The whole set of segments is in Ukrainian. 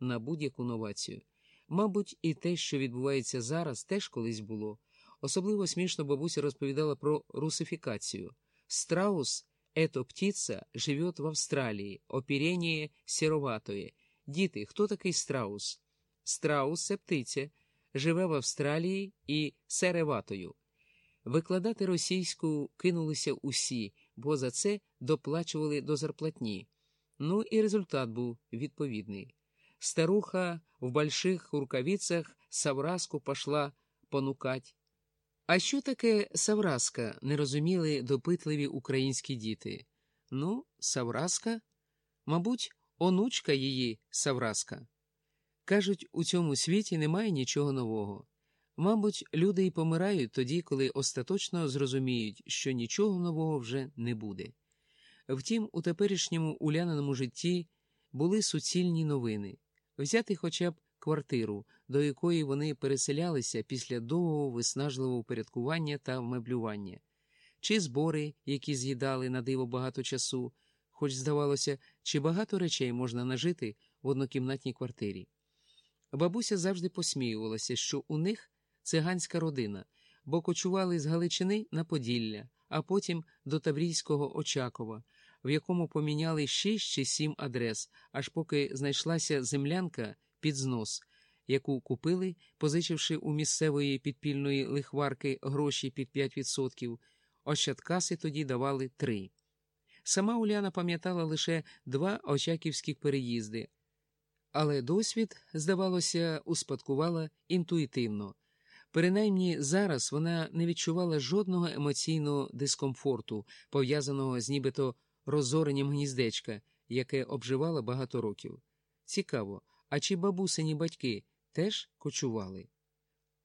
на будь-яку новацію. Мабуть, і те, що відбувається зараз, теж колись було. Особливо смішно бабуся розповідала про русифікацію. Страус, ето птиця, живет в Австралії, оперення сіроватої. Діти, хто такий страус? Страус це птиця, живе в Австралії і сереватою. Викладати російську кинулися усі, бо за це доплачували до зарплатні. Ну і результат був відповідний. Старуха в больших рукавицях савраску пошла понукать. А що таке савраска? не розуміли допитливі українські діти. Ну, савраска? Мабуть, онучка її савраска. Кажуть, у цьому світі немає нічого нового. Мабуть, люди й помирають тоді, коли остаточно зрозуміють, що нічого нового вже не буде. Втім, у теперішньому уляненому житті були суцільні новини взяти хоча б квартиру, до якої вони переселялися після довгого виснажливого упорядкування та вмеблювання, чи збори, які з'їдали на диво багато часу, хоч здавалося, чи багато речей можна нажити в однокімнатній квартирі. Бабуся завжди посміювалася, що у них циганська родина, бо кочували з Галичини на Поділля, а потім до Таврійського Очакова, в якому поміняли шість чи сім адрес, аж поки знайшлася землянка під знос, яку купили, позичивши у місцевої підпільної лихварки гроші під 5%, Ощадкаси тоді давали три. Сама Уляна пам'ятала лише два очаківських переїзди, але досвід, здавалося, успадкувала інтуїтивно. Принаймні зараз вона не відчувала жодного емоційного дискомфорту, пов'язаного з нібито розоренням гніздечка, яке обживала багато років. Цікаво, а чи бабусині батьки теж кочували?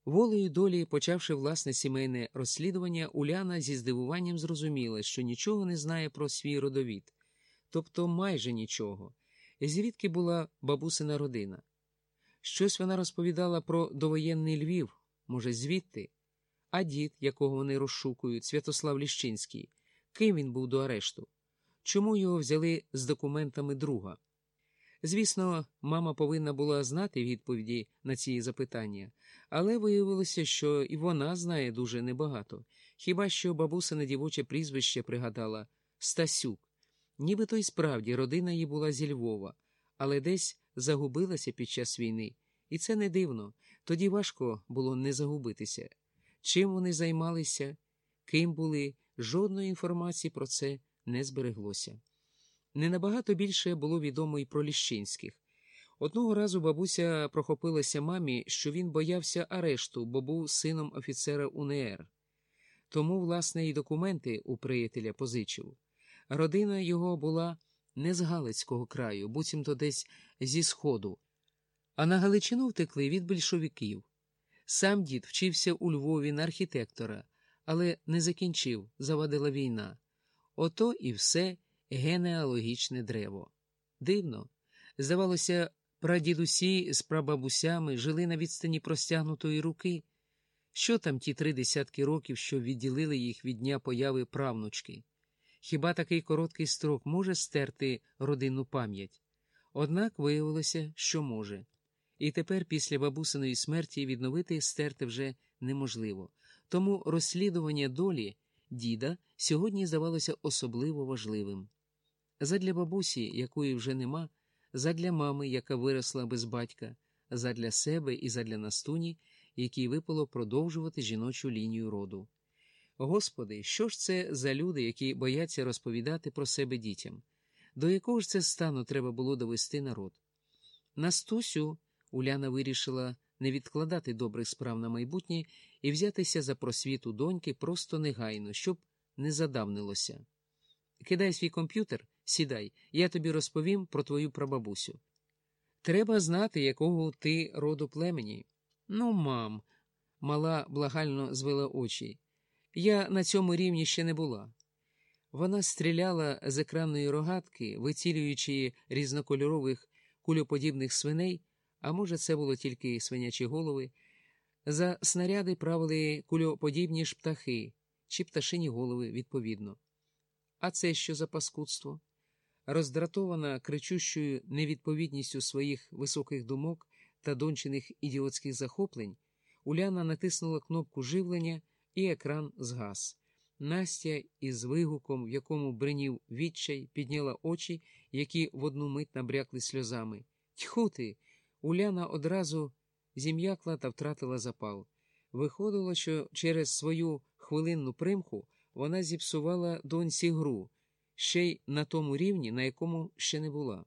Волею долі, почавши власне сімейне розслідування, Уляна зі здивуванням зрозуміла, що нічого не знає про свій родовід, тобто майже нічого. Звідки була бабусина родина? Щось вона розповідала про довоєнний Львів, може, звідти? А дід, якого вони розшукують, Святослав Ліщинський, ким він був до арешту? Чому його взяли з документами друга? Звісно, мама повинна була знати відповіді на ці запитання, але виявилося, що і вона знає дуже небагато. Хіба що бабусине дівоче прізвище пригадала Стасюк. Нібито й справді родина її була зі Львова, але десь загубилася під час війни, і це не дивно. Тоді важко було не загубитися. Чим вони займалися, ким були, жодної інформації про це не збереглося. Не набагато більше було відомо і про Ліщинських. Одного разу бабуся прохопилася мамі, що він боявся арешту, бо був сином офіцера УНР. Тому, власне, і документи у приятеля позичив. Родина його була не з Галицького краю, буцімто десь зі Сходу, а на Галичину втекли від більшовиків. Сам дід вчився у Львові на архітектора, але не закінчив, завадила війна. Ото і все генеалогічне древо. Дивно. Здавалося, прадідусі з прабабусями жили на відстані простягнутої руки. Що там ті три десятки років, що відділили їх від дня появи правнучки? Хіба такий короткий строк може стерти родинну пам'ять? Однак виявилося, що може. І тепер, після бабусиної смерті, відновити стерти вже неможливо. Тому розслідування долі діда сьогодні здавалося особливо важливим. Задля бабусі, якої вже нема, задля мами, яка виросла без батька, задля себе і задля настуні, якій випало продовжувати жіночу лінію роду. Господи, що ж це за люди, які бояться розповідати про себе дітям? До якого ж це стану треба було довести народ? Настусю Уляна вирішила не відкладати добрих справ на майбутнє і взятися за просвіту доньки просто негайно, щоб не задавнилося. Кидай свій комп'ютер, сідай, я тобі розповім про твою прабабусю. Треба знати, якого ти роду племені. Ну, мам, мала благально звела очі. Я на цьому рівні ще не була. Вона стріляла з екранної рогатки, вицілюючи різнокольорових кульоподібних свиней, а може, це було тільки свинячі голови. За снаряди правили кульоподібні ж птахи чи пташині голови відповідно. А це що за паскудство? Роздратована кричущою невідповідністю своїх високих думок та дончених ідіотських захоплень, Уляна натиснула кнопку живлення, і екран згас. Настя із вигуком, в якому бринів відчай, підняла очі, які в одну мить набрякли сльозами. Тьху ти! Уляна одразу зім'якла та втратила запал. Виходило, що через свою хвилинну примху вона зіпсувала доньці гру, ще й на тому рівні, на якому ще не була.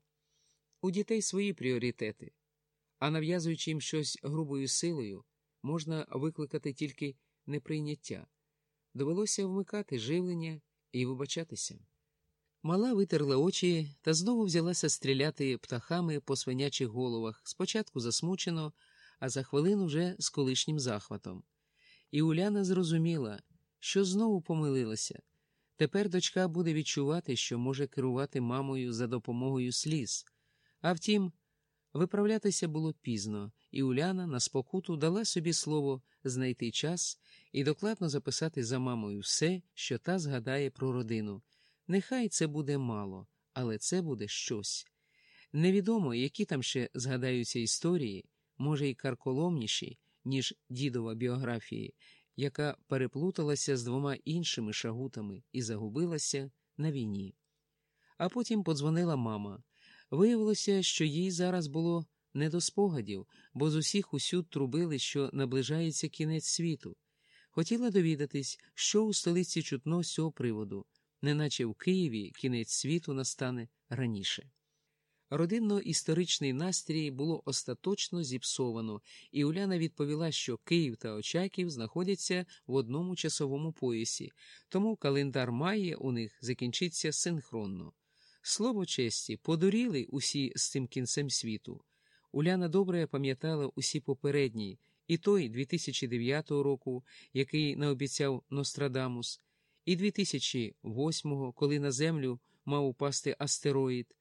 У дітей свої пріоритети, а нав'язуючи їм щось грубою силою, можна викликати тільки неприйняття. Довелося вмикати живлення і вибачатися. Мала витерла очі та знову взялася стріляти птахами по свинячих головах, спочатку засмучено, а за хвилину вже з колишнім захватом. І Уляна зрозуміла, що знову помилилася. Тепер дочка буде відчувати, що може керувати мамою за допомогою сліз. А втім, виправлятися було пізно, і Уляна на спокуту дала собі слово знайти час і докладно записати за мамою все, що та згадає про родину. Нехай це буде мало, але це буде щось. Невідомо, які там ще згадаються історії, може, й карколомніші, ніж дідова біографії, яка переплуталася з двома іншими шагутами і загубилася на війні. А потім подзвонила мама. Виявилося, що їй зараз було не до спогадів, бо з усіх усюд трубили, що наближається кінець світу. Хотіла довідатись, що у столиці чутно з цього приводу, неначе в Києві кінець світу настане раніше. Родинно-історичний настрій було остаточно зіпсовано, і Уляна відповіла, що Київ та Очаків знаходяться в одному часовому поясі, тому календар має у них закінчиться синхронно. Слово честі, подуріли усі з цим кінцем світу. Уляна добре пам'ятала усі попередні, і той 2009 року, який наобіцяв Нострадамус, і 2008, коли на землю мав упасти астероїд,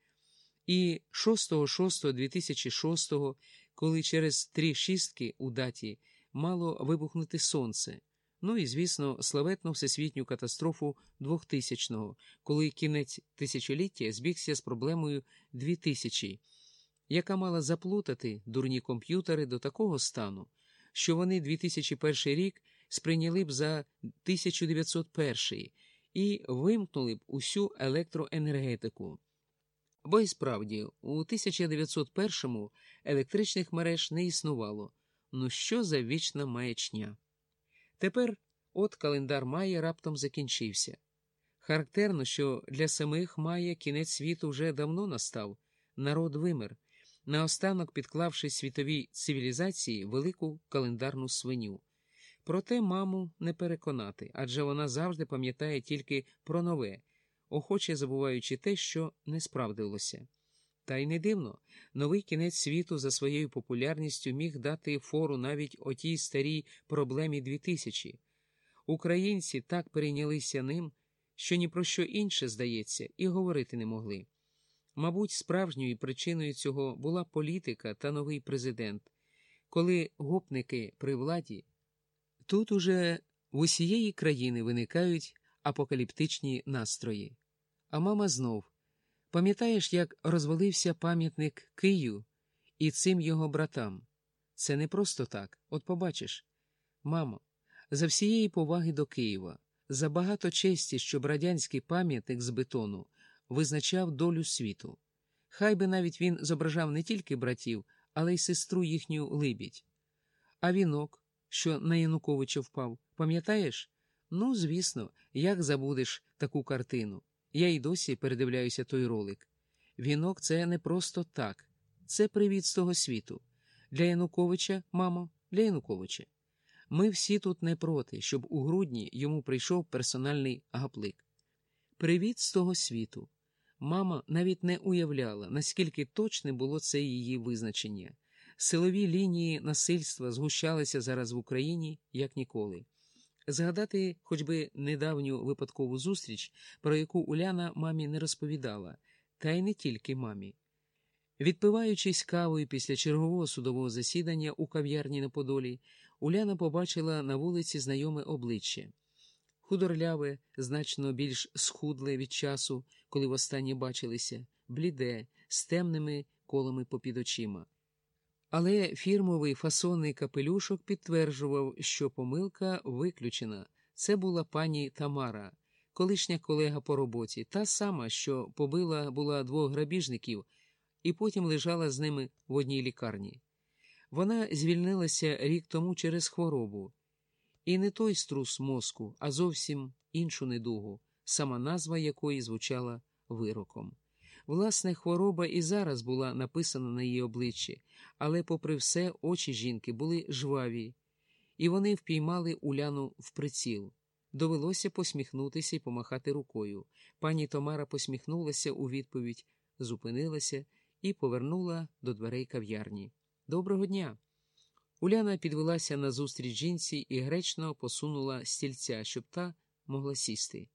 і 6.6.2006, коли через три шістки у даті мало вибухнути сонце. Ну і, звісно, славетну всесвітню катастрофу 2000-го, коли кінець тисячоліття збігся з проблемою 2000, яка мала заплутати дурні комп'ютери до такого стану, що вони 2001 рік сприйняли б за 1901 і вимкнули б усю електроенергетику. Бо й справді, у 1901-му електричних мереж не існувало. Ну що за вічна маячня? Тепер от календар Майя раптом закінчився. Характерно, що для самих Майя кінець світу вже давно настав, народ вимер, наостанок підклавши світовій цивілізації велику календарну свиню. Проте маму не переконати, адже вона завжди пам'ятає тільки про нове, охоче забуваючи те, що не справдилося. Та й не дивно, новий кінець світу за своєю популярністю міг дати фору навіть отій старій проблемі 2000. Українці так перейнялися ним, що ні про що інше, здається, і говорити не могли. Мабуть, справжньою причиною цього була політика та новий президент, коли гопники при владі, тут уже в усієї країни виникають апокаліптичні настрої. А мама знов. Пам'ятаєш, як розвалився пам'ятник Кию і цим його братам? Це не просто так, от побачиш. Мамо, за всієї поваги до Києва, за багато честі, щоб радянський пам'ятник з бетону визначав долю світу. Хай би навіть він зображав не тільки братів, але й сестру їхню либідь. А вінок, що на Януковича впав, пам'ятаєш? Ну, звісно, як забудеш таку картину. Я й досі передивляюся той ролик. Вінок це не просто так, це привіт з того світу. Для Януковича, мамо, для Януковича. Ми всі тут не проти, щоб у грудні йому прийшов персональний гаплик. Привіт з того світу. Мама навіть не уявляла, наскільки точне було це її визначення. Силові лінії насильства згущалися зараз в Україні як ніколи. Згадати хоч би недавню випадкову зустріч, про яку Уляна мамі не розповідала, та й не тільки мамі. Відпиваючись кавою після чергового судового засідання у кав'ярні на Подолі, Уляна побачила на вулиці знайоме обличчя. худорляве, значно більш схудле від часу, коли востаннє бачилися, бліде, з темними колами попід очима. Але фірмовий фасонний капелюшок підтверджував, що помилка виключена. Це була пані Тамара, колишня колега по роботі, та сама, що побила була двох грабіжників і потім лежала з ними в одній лікарні. Вона звільнилася рік тому через хворобу. І не той струс мозку, а зовсім іншу недугу, сама назва якої звучала вироком. Власне, хвороба і зараз була написана на її обличчі, але, попри все, очі жінки були жваві, і вони впіймали Уляну в приціл. Довелося посміхнутися і помахати рукою. Пані Томара посміхнулася у відповідь, зупинилася і повернула до дверей кав'ярні. Доброго дня! Уляна підвелася назустріч жінці і гречно посунула стільця, щоб та могла сісти.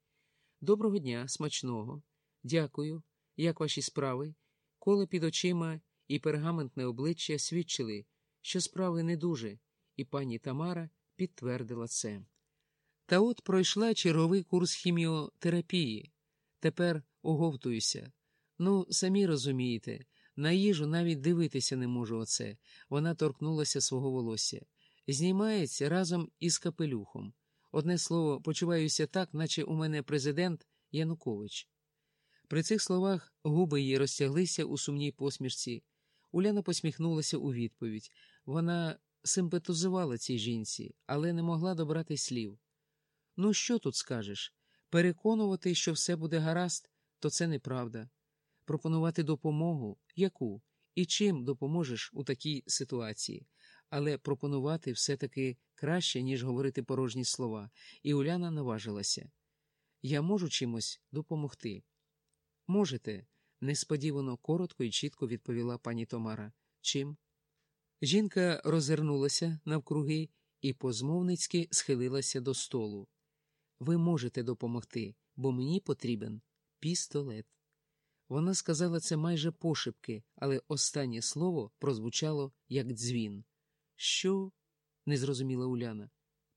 Доброго дня, смачного. Дякую. Як ваші справи? Коло під очима і пергаментне обличчя свідчили, що справи не дуже, і пані Тамара підтвердила це. Та от пройшла черговий курс хіміотерапії. Тепер оговтуюся. Ну, самі розумієте, на їжу навіть дивитися не можу оце. Вона торкнулася свого волосся. Знімається разом із капелюхом. Одне слово, почуваюся так, наче у мене президент Янукович. При цих словах губи її розтяглися у сумній посмішці. Уляна посміхнулася у відповідь. Вона симпатизувала цій жінці, але не могла добрати слів. Ну, що тут скажеш? Переконувати, що все буде гаразд, то це неправда. Пропонувати допомогу, яку і чим допоможеш у такій ситуації, але пропонувати все-таки краще, ніж говорити порожні слова, і Уляна наважилася. Я можу чимось допомогти. Можете, несподівано коротко і чітко відповіла пані Томара. Чим? Жінка розвернулася навкруги і позмовницьки схилилася до столу. Ви можете допомогти, бо мені потрібен пістолет. Вона сказала це майже пошепки, але останнє слово прозвучало як дзвін. Що? не зрозуміла Уляна.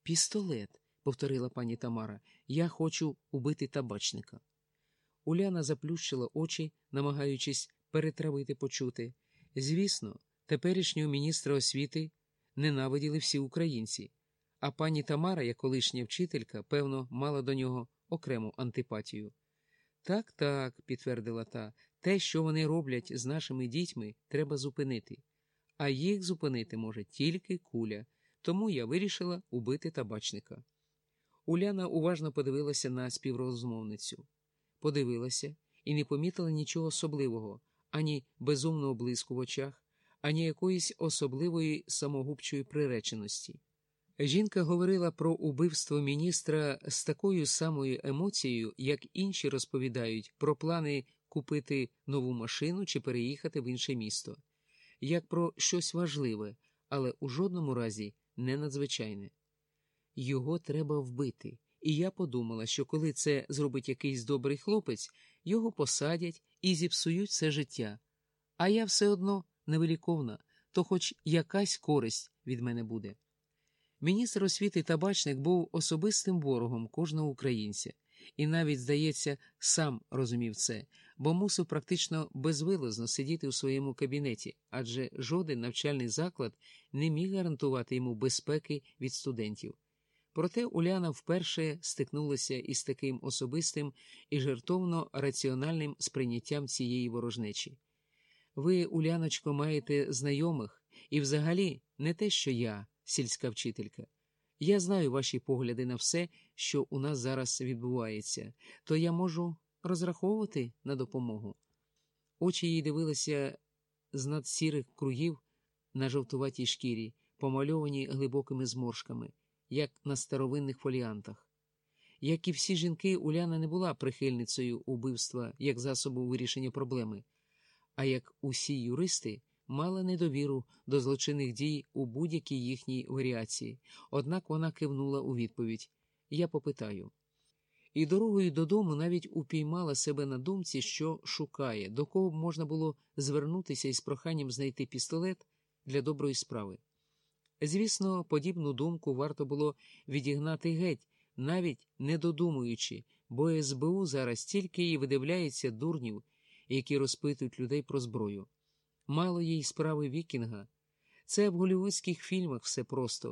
Пістолет, повторила пані Тамара. Я хочу убити табачника. Уляна заплющила очі, намагаючись перетравити почути. Звісно, теперішнього міністра освіти ненавиділи всі українці, а пані Тамара, як колишня вчителька, певно, мала до нього окрему антипатію. Так, так, підтвердила та, те, що вони роблять з нашими дітьми, треба зупинити. А їх зупинити може тільки куля, тому я вирішила убити табачника. Уляна уважно подивилася на співрозмовницю подивилася і не помітила нічого особливого, ані безумного блиску в очах, ані якоїсь особливої самогубчої приреченості. Жінка говорила про убивство міністра з такою самою емоцією, як інші розповідають про плани купити нову машину чи переїхати в інше місто, як про щось важливе, але у жодному разі не надзвичайне. Його треба вбити. І я подумала, що коли це зробить якийсь добрий хлопець, його посадять і зіпсують все життя. А я все одно невеликовна, то хоч якась користь від мене буде. Міністр освіти табачник був особистим ворогом кожного українця, і навіть, здається, сам розумів це, бо мусив практично безвилазно сидіти у своєму кабінеті, адже жоден навчальний заклад не міг гарантувати йому безпеки від студентів. Проте Уляна вперше стикнулася із таким особистим і жертовно раціональним сприйняттям цієї ворожнечі. Ви, Уляночко, маєте знайомих і взагалі не те, що я, сільська вчителька. Я знаю ваші погляди на все, що у нас зараз відбувається, то я можу розраховувати на допомогу. Очі їй дивилися з над сірих кругів на жовтуватій шкірі, помальовані глибокими зморшками як на старовинних фоліантах. Як і всі жінки, Уляна не була прихильницею убивства як засобу вирішення проблеми, а як усі юристи мала недовіру до злочинних дій у будь-якій їхній варіації, однак вона кивнула у відповідь Я попитаю. І дорогою додому навіть упіймала себе на думці, що шукає, до кого б можна було звернутися із проханням знайти пістолет для доброї справи. Звісно, подібну думку варто було відігнати геть, навіть не додумуючи, бо СБУ зараз тільки і видивляється дурнів, які розпитують людей про зброю. Мало їй справи Вікінга. Це в голівудських фільмах все просто.